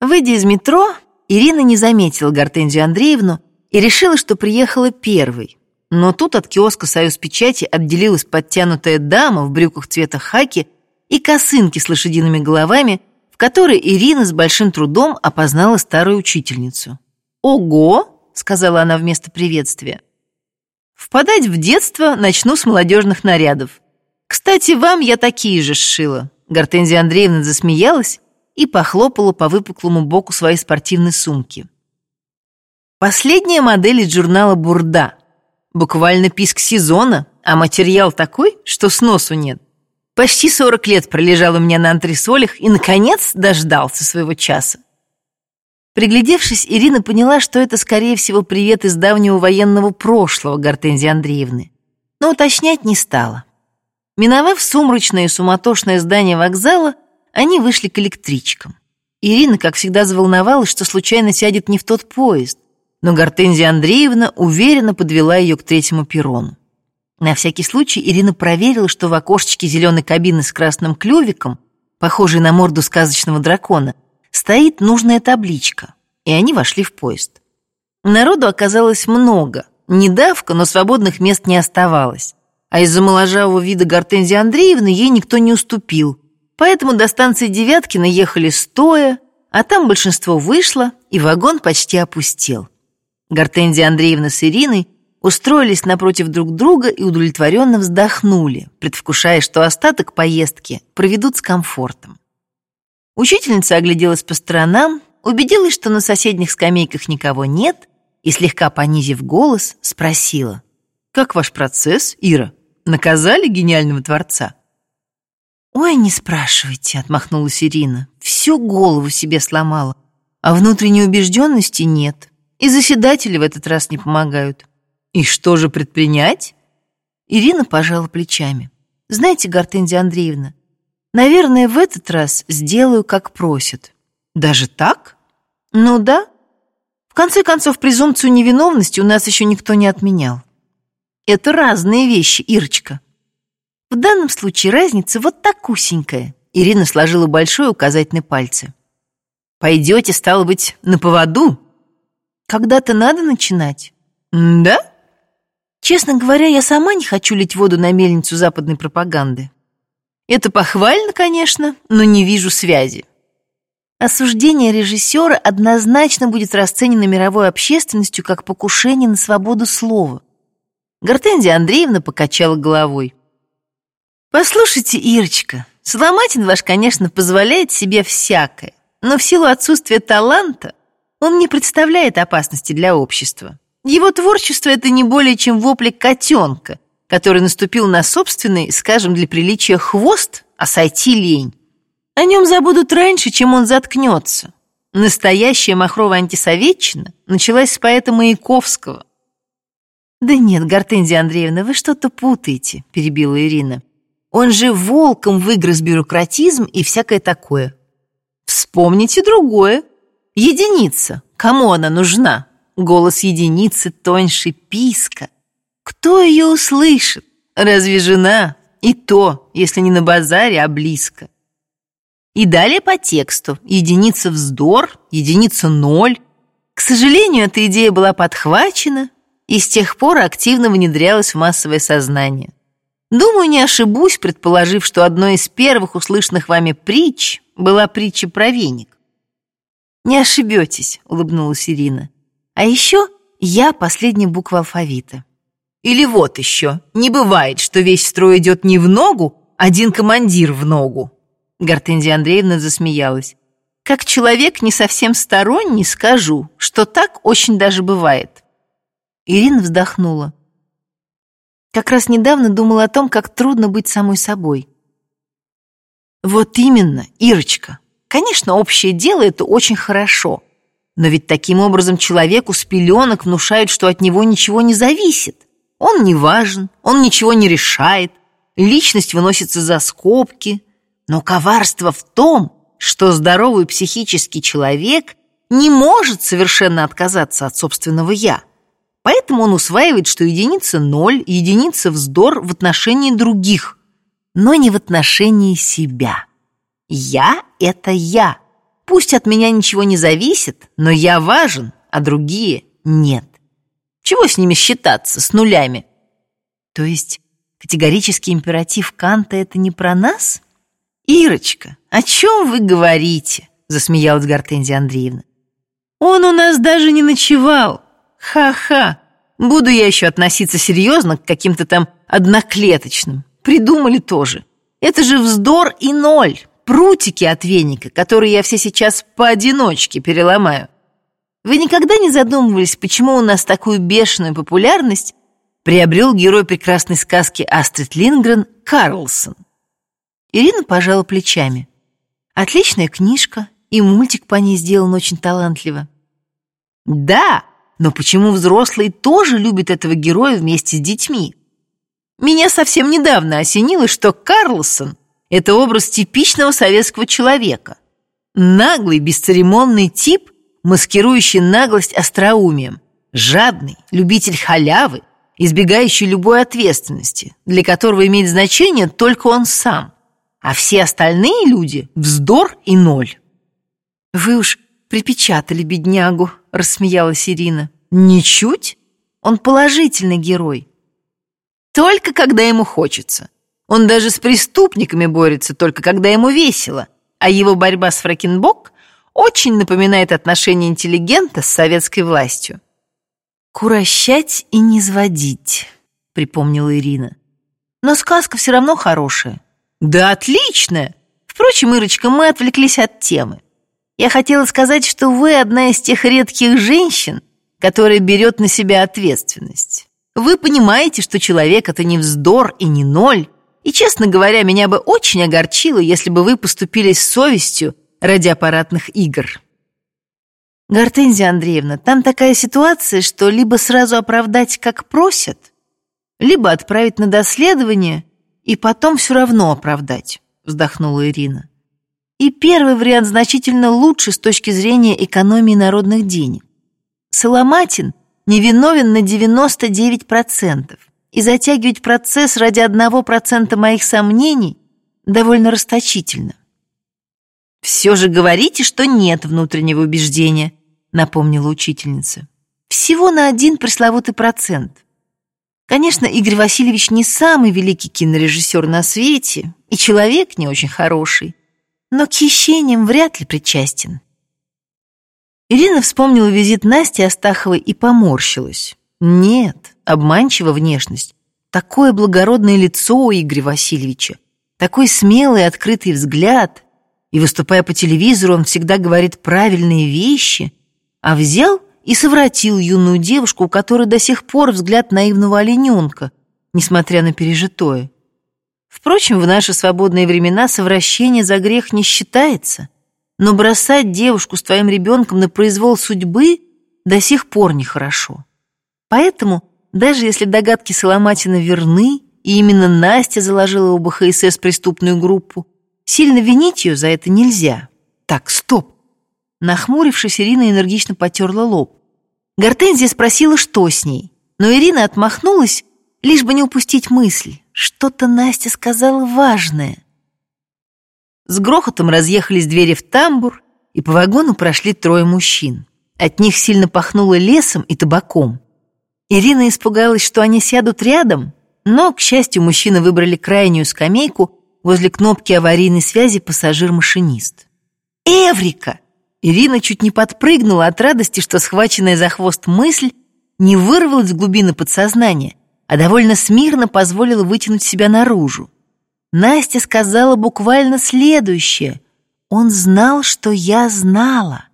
Выйдя из метро, Ирина не заметила Гортензию Андреевну и решила, что приехала первой. Но тут от киоска «Союз печати» отделилась подтянутая дама в брюках цвета хаки и косынки с лошадиными головами, в которой Ирина с большим трудом опознала старую учительницу. «Ого!» — сказала она вместо приветствия. «Впадать в детство начну с молодежных нарядов. Кстати, вам я такие же сшила». Гортензия Андреевна засмеялась и похлопала по выпуклому боку своей спортивной сумки. Последняя модель из журнала «Бурда». Буквально писк сезона, а материал такой, что сносу нет. Почти 40 лет пролежал у меня на антресолях и, наконец, дождался своего часа. Приглядевшись, Ирина поняла, что это, скорее всего, привет из давнего военного прошлого Гортензии Андреевны. Но уточнять не стала. Миновав сумрачное и суматошное здание вокзала, они вышли к электричкам. Ирина, как всегда, заволновалась, что случайно сядет не в тот поезд, но Гортензия Андреевна уверенно подвела ее к третьему перрону. На всякий случай Ирина проверила, что в окошечке зеленой кабины с красным клювиком, похожей на морду сказочного дракона, стоит нужная табличка, и они вошли в поезд. Народу оказалось много, не давка, но свободных мест не оставалось. А из-за моложавого вида Гортензии Андреевны ей никто не уступил, поэтому до станции Девяткина ехали стоя, а там большинство вышло, и вагон почти опустел. Гортензия Андреевна с Ириной устроились напротив друг друга и удовлетворенно вздохнули, предвкушая, что остаток поездки проведут с комфортом. Учительница огляделась по сторонам, убедилась, что на соседних скамейках никого нет, и, слегка понизив голос, спросила. «Как ваш процесс, Ира? Наказали гениального творца?» «Ой, не спрашивайте», — отмахнулась Ирина. «Всю голову себе сломала, а внутренней убежденности нет, и заседатели в этот раз не помогают». «И что же предпринять?» Ирина пожала плечами. «Знаете, Гортензия Андреевна, Наверное, в этот раз сделаю, как просят. Даже так? Ну да. В конце концов, презумпцию невиновности у нас еще никто не отменял. Это разные вещи, Ирочка. В данном случае разница вот такусенькая. Ирина сложила большой указательный пальцы. Пойдете, стало быть, на поводу? Когда-то надо начинать. М да? Честно говоря, я сама не хочу лить воду на мельницу западной пропаганды. Это похвально, конечно, но не вижу связи. Осуждение режиссера однозначно будет расценено мировой общественностью как покушение на свободу слова. Гортензия Андреевна покачала головой. «Послушайте, Ирочка, Соломатин ваш, конечно, позволяет себе всякое, но в силу отсутствия таланта он не представляет опасности для общества. Его творчество — это не более чем вопли котенка — который наступил на собственный, скажем, для приличия хвост, а сойти лень. О нем забудут раньше, чем он заткнется. Настоящая махровая антисоветчина началась с поэта Маяковского. «Да нет, Гортензия Андреевна, вы что-то путаете», — перебила Ирина. «Он же волком выгрыз бюрократизм и всякое такое». «Вспомните другое. Единица. Кому она нужна? Голос единицы тоньше писка». Кто ее услышит? Разве жена? И то, если не на базаре, а близко. И далее по тексту. Единица вздор, единица ноль. К сожалению, эта идея была подхвачена и с тех пор активно внедрялась в массовое сознание. Думаю, не ошибусь, предположив, что одной из первых услышанных вами притч была притча про веник. «Не ошибетесь», — улыбнулась Ирина. «А еще я последняя буква алфавита. Или вот еще, не бывает, что весь строй идет не в ногу, один командир в ногу. Гортензия Андреевна засмеялась. Как человек не совсем сторонний, скажу, что так очень даже бывает. Ирина вздохнула. Как раз недавно думала о том, как трудно быть самой собой. Вот именно, Ирочка. Конечно, общее дело — это очень хорошо. Но ведь таким образом человеку с пеленок внушают, что от него ничего не зависит. Он не важен, он ничего не решает, личность выносится за скобки. Но коварство в том, что здоровый психический человек не может совершенно отказаться от собственного «я». Поэтому он усваивает, что единица ноль, единица вздор в отношении других, но не в отношении себя. «Я» — это «я», пусть от меня ничего не зависит, но я важен, а другие нет. Чего с ними считаться, с нулями? То есть категорический императив Канта — это не про нас? Ирочка, о чем вы говорите? Засмеялась Гортензия Андреевна. Он у нас даже не ночевал. Ха-ха. Буду я еще относиться серьезно к каким-то там одноклеточным. Придумали тоже. Это же вздор и ноль. Прутики от веника, которые я все сейчас поодиночке переломаю. Вы никогда не задумывались, почему у нас такую бешеную популярность приобрел герой прекрасной сказки Астрид Лингрен Карлсон? Ирина пожала плечами. Отличная книжка, и мультик по ней сделан очень талантливо. Да, но почему взрослые тоже любят этого героя вместе с детьми? Меня совсем недавно осенило, что Карлсон — это образ типичного советского человека. Наглый, бесцеремонный тип, маскирующий наглость остроумием. Жадный, любитель халявы, избегающий любой ответственности, для которого имеет значение только он сам. А все остальные люди — вздор и ноль. «Вы уж припечатали беднягу», — рассмеялась Ирина. «Ничуть. Он положительный герой. Только когда ему хочется. Он даже с преступниками борется, только когда ему весело. А его борьба с Фракенбок очень напоминает отношение интеллигента с советской властью. «Курощать и не сводить», — припомнила Ирина. «Но сказка все равно хорошая». «Да отличная! Впрочем, Ирочка, мы отвлеклись от темы. Я хотела сказать, что вы одна из тех редких женщин, которая берет на себя ответственность. Вы понимаете, что человек — это не вздор и не ноль. И, честно говоря, меня бы очень огорчило, если бы вы поступили с совестью ради аппаратных игр. Гортензия Андреевна, там такая ситуация, что либо сразу оправдать, как просят, либо отправить на доследование и потом все равно оправдать, вздохнула Ирина. И первый вариант значительно лучше с точки зрения экономии народных денег. Соломатин невиновен на 99%, и затягивать процесс ради 1% моих сомнений довольно расточительно. «Все же говорите, что нет внутреннего убеждения», напомнила учительница. «Всего на один пресловутый процент. Конечно, Игорь Васильевич не самый великий кинорежиссер на свете и человек не очень хороший, но к хищениям вряд ли причастен. Ирина вспомнила визит Насти Астаховой и поморщилась. Нет, обманчива внешность. Такое благородное лицо у Игоря Васильевича, такой смелый открытый взгляд. И выступая по телевизору, он всегда говорит правильные вещи, а взял и совратил юную девушку, у которой до сих пор взгляд наивного олененка, несмотря на пережитое. Впрочем, в наши свободные времена совращение за грех не считается — но бросать девушку с твоим ребенком на произвол судьбы до сих пор нехорошо. Поэтому, даже если догадки Соломатина верны, и именно Настя заложила у БХСС преступную группу, сильно винить ее за это нельзя. Так, стоп. Нахмурившись, Ирина энергично потерла лоб. Гортензия спросила, что с ней, но Ирина отмахнулась, лишь бы не упустить мысль. Что-то Настя сказала важное. С грохотом разъехались двери в тамбур, и по вагону прошли трое мужчин. От них сильно пахнуло лесом и табаком. Ирина испугалась, что они сядут рядом, но, к счастью, мужчины выбрали крайнюю скамейку возле кнопки аварийной связи пассажир-машинист. «Эврика!» Ирина чуть не подпрыгнула от радости, что схваченная за хвост мысль не вырвалась в глубины подсознания, а довольно смирно позволила вытянуть себя наружу. Настя сказала буквально следующее. Он знал, что я знала.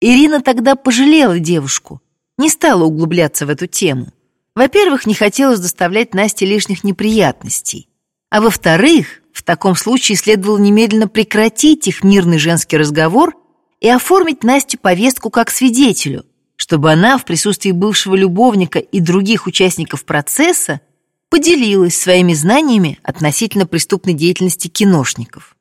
Ирина тогда пожалела девушку, не стала углубляться в эту тему. Во-первых, не хотелось доставлять Насте лишних неприятностей. А во-вторых, в таком случае следовало немедленно прекратить их мирный женский разговор и оформить Насте повестку как свидетелю, чтобы она в присутствии бывшего любовника и других участников процесса поделилась своими знаниями относительно преступной деятельности киношников.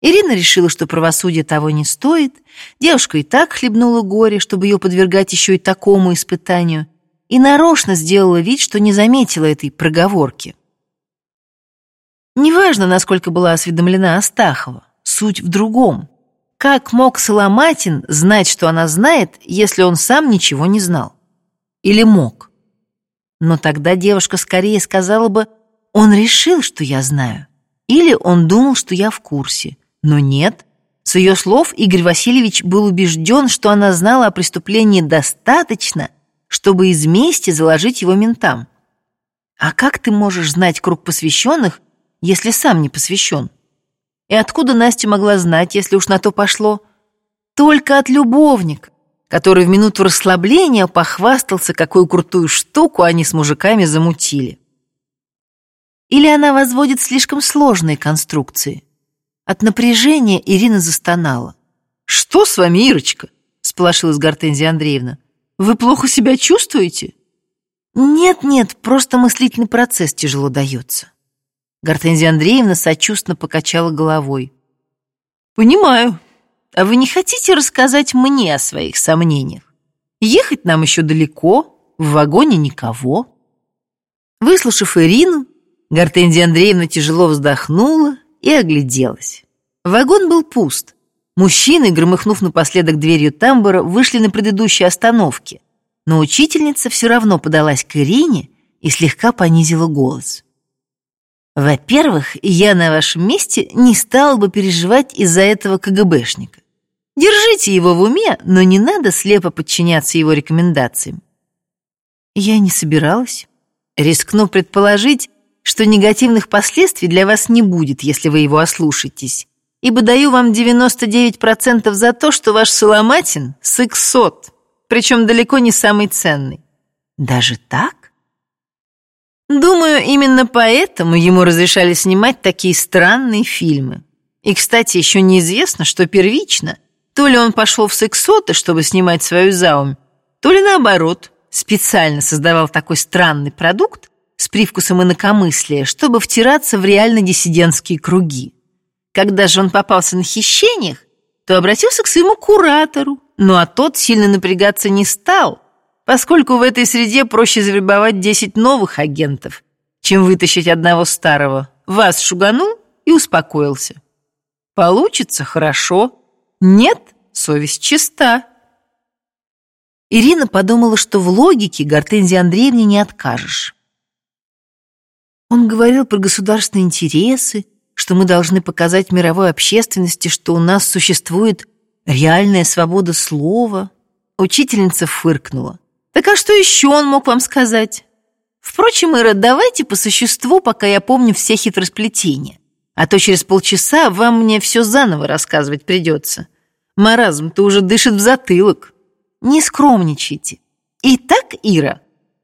Ирина решила, что правосудие того не стоит, девушка и так хлебнула горе, чтобы ее подвергать еще и такому испытанию, и нарочно сделала вид, что не заметила этой проговорки. Неважно, насколько была осведомлена Астахова, суть в другом. Как мог Соломатин знать, что она знает, если он сам ничего не знал? Или мог? Но тогда девушка скорее сказала бы, он решил, что я знаю. Или он думал, что я в курсе. Но нет. С ее слов Игорь Васильевич был убежден, что она знала о преступлении достаточно, чтобы из мести заложить его ментам. А как ты можешь знать круг посвященных, если сам не посвящен? И откуда Настя могла знать, если уж на то пошло? Только от любовника, который в минуту расслабления похвастался, какую крутую штуку они с мужиками замутили. Или она возводит слишком сложные конструкции? От напряжения Ирина застонала. «Что с вами, Ирочка?» — сполошилась Гортензия Андреевна. «Вы плохо себя чувствуете?» «Нет-нет, просто мыслительный процесс тяжело дается». Гортензия Андреевна сочувственно покачала головой. «Понимаю. А вы не хотите рассказать мне о своих сомнениях? Ехать нам еще далеко, в вагоне никого». Выслушав Ирину, Гортензия Андреевна тяжело вздохнула и огляделась. Вагон был пуст. Мужчины, громыхнув напоследок дверью тамбура, вышли на предыдущей остановке, но учительница все равно подалась к Ирине и слегка понизила голос. Во-первых, я на вашем месте не стала бы переживать из-за этого КГБшника. Держите его в уме, но не надо слепо подчиняться его рекомендациям. Я не собиралась. Рискну предположить, что негативных последствий для вас не будет, если вы его ослушаетесь, ибо даю вам 99% за то, что ваш Соломатин — сексот, причем далеко не самый ценный. Даже так? Думаю, именно поэтому ему разрешали снимать такие странные фильмы. И, кстати, еще неизвестно, что первично. То ли он пошел в сексоты, чтобы снимать свою заумь, то ли наоборот, специально создавал такой странный продукт с привкусом инакомыслия, чтобы втираться в реально диссидентские круги. Когда же он попался на хищениях, то обратился к своему куратору, ну а тот сильно напрягаться не стал, поскольку в этой среде проще завербовать 10 новых агентов, чем вытащить одного старого. Вас шуганул и успокоился. Получится хорошо. Нет, совесть чиста. Ирина подумала, что в логике Гортензии Андреевне не откажешь. Он говорил про государственные интересы, что мы должны показать мировой общественности, что у нас существует реальная свобода слова. Учительница фыркнула. Так а что еще он мог вам сказать? Впрочем, Ира, давайте по существу, пока я помню все хитросплетения. А то через полчаса вам мне все заново рассказывать придется. Маразм-то уже дышит в затылок. Не скромничайте. Итак, Ира,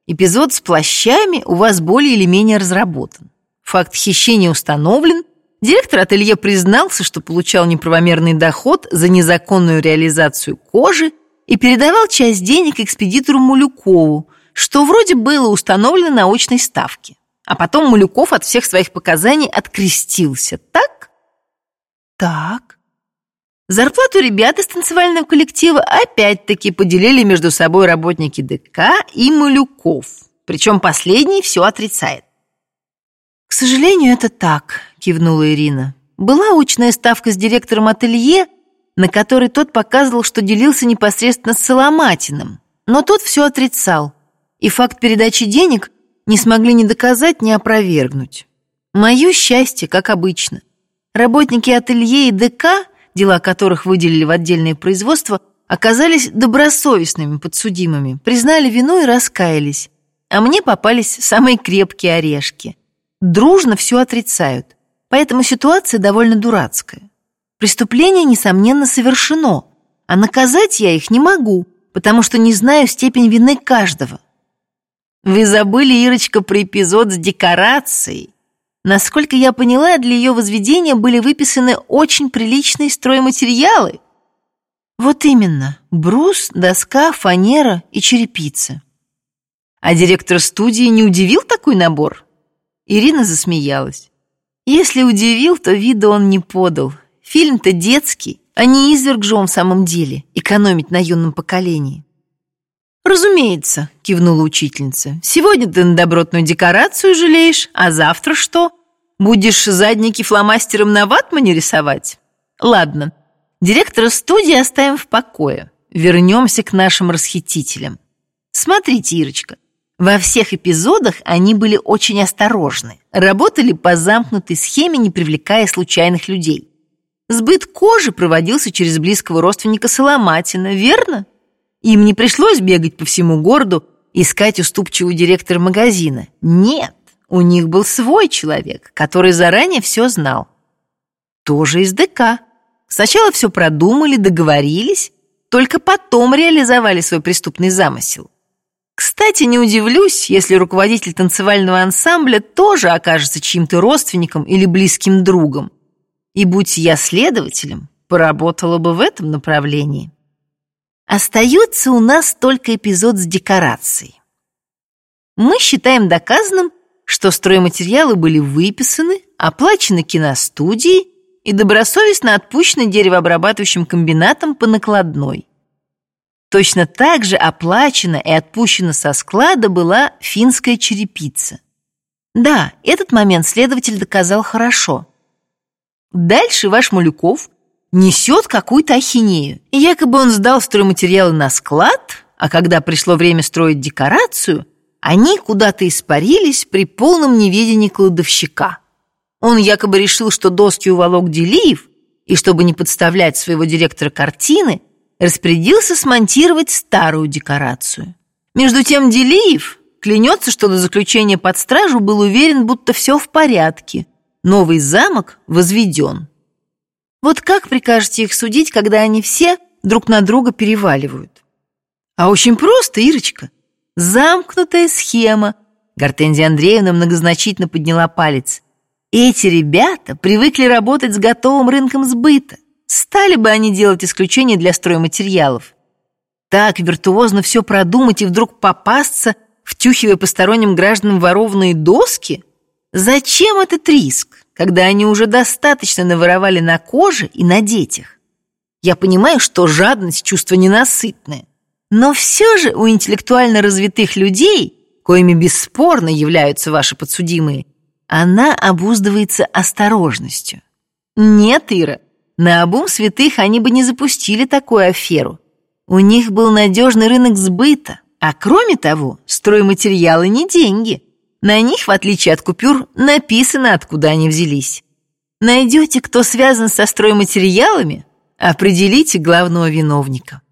эпизод с плащами у вас более или менее разработан. Факт хищения установлен. Директор ателье признался, что получал неправомерный доход за незаконную реализацию кожи и передавал часть денег экспедитору Мулюкову, что вроде было установлено на очной ставке. А потом Мулюков от всех своих показаний открестился. Так? Так. Зарплату ребят из танцевального коллектива опять-таки поделили между собой работники ДК и Малюков. Причем последний все отрицает. «К сожалению, это так», — кивнула Ирина. «Была очная ставка с директором ателье, на который тот показывал, что делился непосредственно с Соломатиным. Но тот все отрицал, и факт передачи денег не смогли ни доказать, ни опровергнуть. Мое счастье, как обычно. Работники ателье и ДК, дела которых выделили в отдельное производство, оказались добросовестными подсудимыми, признали вину и раскаялись. А мне попались самые крепкие орешки. Дружно все отрицают, поэтому ситуация довольно дурацкая. Преступление, несомненно, совершено, а наказать я их не могу, потому что не знаю степень вины каждого. Вы забыли, Ирочка, про эпизод с декорацией. Насколько я поняла, для ее возведения были выписаны очень приличные стройматериалы. Вот именно, брус, доска, фанера и черепица. А директор студии не удивил такой набор? Ирина засмеялась. Если удивил, то вида он не подал. Фильм-то детский, а не изверг же он в самом деле, экономить на юном поколении. «Разумеется», — кивнула учительница. «Сегодня ты на добротную декорацию жалеешь, а завтра что? Будешь задники фломастером на ватмане рисовать? Ладно, директора студии оставим в покое. Вернемся к нашим расхитителям. Смотрите, Ирочка, во всех эпизодах они были очень осторожны, работали по замкнутой схеме, не привлекая случайных людей. Сбыт кожи проводился через близкого родственника Соломатина, верно? Им не пришлось бегать по всему городу, искать уступчивого директора магазина. Нет, у них был свой человек, который заранее все знал. Тоже из ДК. Сначала все продумали, договорились, только потом реализовали свой преступный замысел. Кстати, не удивлюсь, если руководитель танцевального ансамбля тоже окажется чьим-то родственником или близким другом. И будь я следователем, поработала бы в этом направлении. Остается у нас только эпизод с декорацией. Мы считаем доказанным, что стройматериалы были выписаны, оплачены киностудией и добросовестно отпущены деревообрабатывающим комбинатом по накладной. Точно так же оплачена и отпущена со склада была финская черепица. Да, этот момент следователь доказал хорошо. Дальше ваш Малюков несет какую-то ахинею. Якобы он сдал стройматериалы на склад, а когда пришло время строить декорацию, они куда-то испарились при полном неведении кладовщика. Он якобы решил, что доски уволок Делиев, и чтобы не подставлять своего директора картины, распорядился смонтировать старую декорацию. Между тем Делиев клянется, что до заключения под стражу был уверен, будто все в порядке. Новый замок возведен. Вот как прикажете их судить, когда они все друг на друга переваливают? А очень просто, Ирочка. Замкнутая схема. Гортензия Андреевна многозначительно подняла палец. Эти ребята привыкли работать с готовым рынком сбыта. Стали бы они делать исключения для стройматериалов. Так виртуозно все продумать и вдруг попасться, втюхивая посторонним гражданам ворованные доски? Зачем этот риск? когда они уже достаточно наворовали на коже и на детях. Я понимаю, что жадность – чувство ненасытное. Но все же у интеллектуально развитых людей, коими бесспорно являются ваши подсудимые, она обуздывается осторожностью. Нет, Ира, на обум святых они бы не запустили такую аферу. У них был надежный рынок сбыта, а кроме того, стройматериалы не деньги – на них, в отличие от купюр, написано, откуда они взялись. Найдете, кто связан со стройматериалами, определите главного виновника.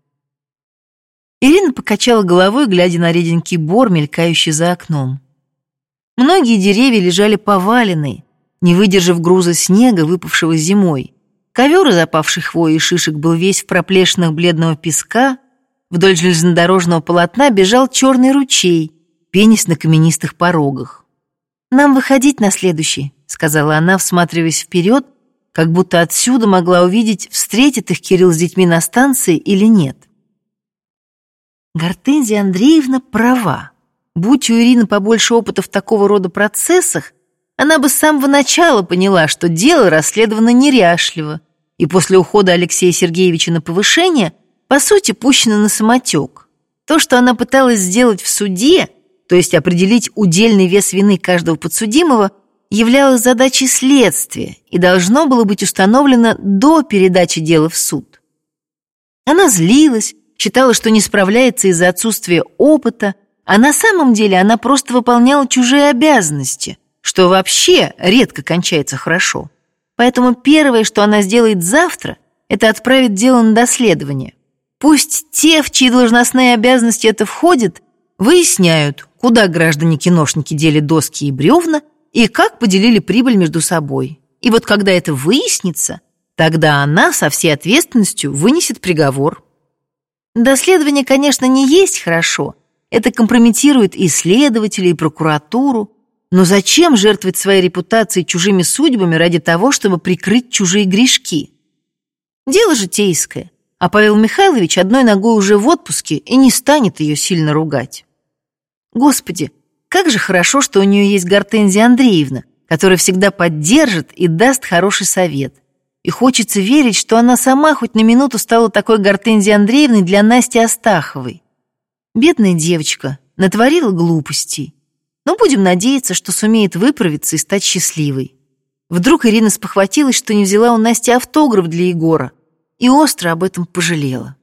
Ирина покачала головой, глядя на реденький бор, мелькающий за окном. Многие деревья лежали поваленные, не выдержав груза снега, выпавшего зимой. Ковер из опавшей хвои и шишек был весь в проплешинах бледного песка, вдоль железнодорожного полотна бежал черный ручей, пенясь на каменистых порогах. «Нам выходить на следующий», — сказала она, всматриваясь вперед, как будто отсюда могла увидеть, встретит их Кирилл с детьми на станции или нет. Гортензия Андреевна права. Будь у Ирины побольше опыта в такого рода процессах, она бы с самого начала поняла, что дело расследовано неряшливо, и после ухода Алексея Сергеевича на повышение, по сути, пущено на самотек. То, что она пыталась сделать в суде, то есть определить удельный вес вины каждого подсудимого, являлось задачей следствия и должно было быть установлено до передачи дела в суд. Она злилась, считала, что не справляется из-за отсутствия опыта, а на самом деле она просто выполняла чужие обязанности, что вообще редко кончается хорошо. Поэтому первое, что она сделает завтра, это отправить дело на доследование. Пусть те, в чьи должностные обязанности это входит, выясняют, куда граждане-киношники дели доски и бревна и как поделили прибыль между собой. И вот когда это выяснится, тогда она со всей ответственностью вынесет приговор. Доследование, конечно, не есть хорошо. Это компрометирует и следователей, и прокуратуру. Но зачем жертвовать своей репутацией чужими судьбами ради того, чтобы прикрыть чужие грешки? Дело житейское, а Павел Михайлович одной ногой уже в отпуске и не станет ее сильно ругать. Господи, как же хорошо, что у нее есть Гортензия Андреевна, которая всегда поддержит и даст хороший совет. И хочется верить, что она сама хоть на минуту стала такой Гортензией Андреевной для Насти Астаховой. Бедная девочка, натворила глупостей. Но будем надеяться, что сумеет выправиться и стать счастливой. Вдруг Ирина спохватилась, что не взяла у Насти автограф для Егора. и остро об этом пожалела.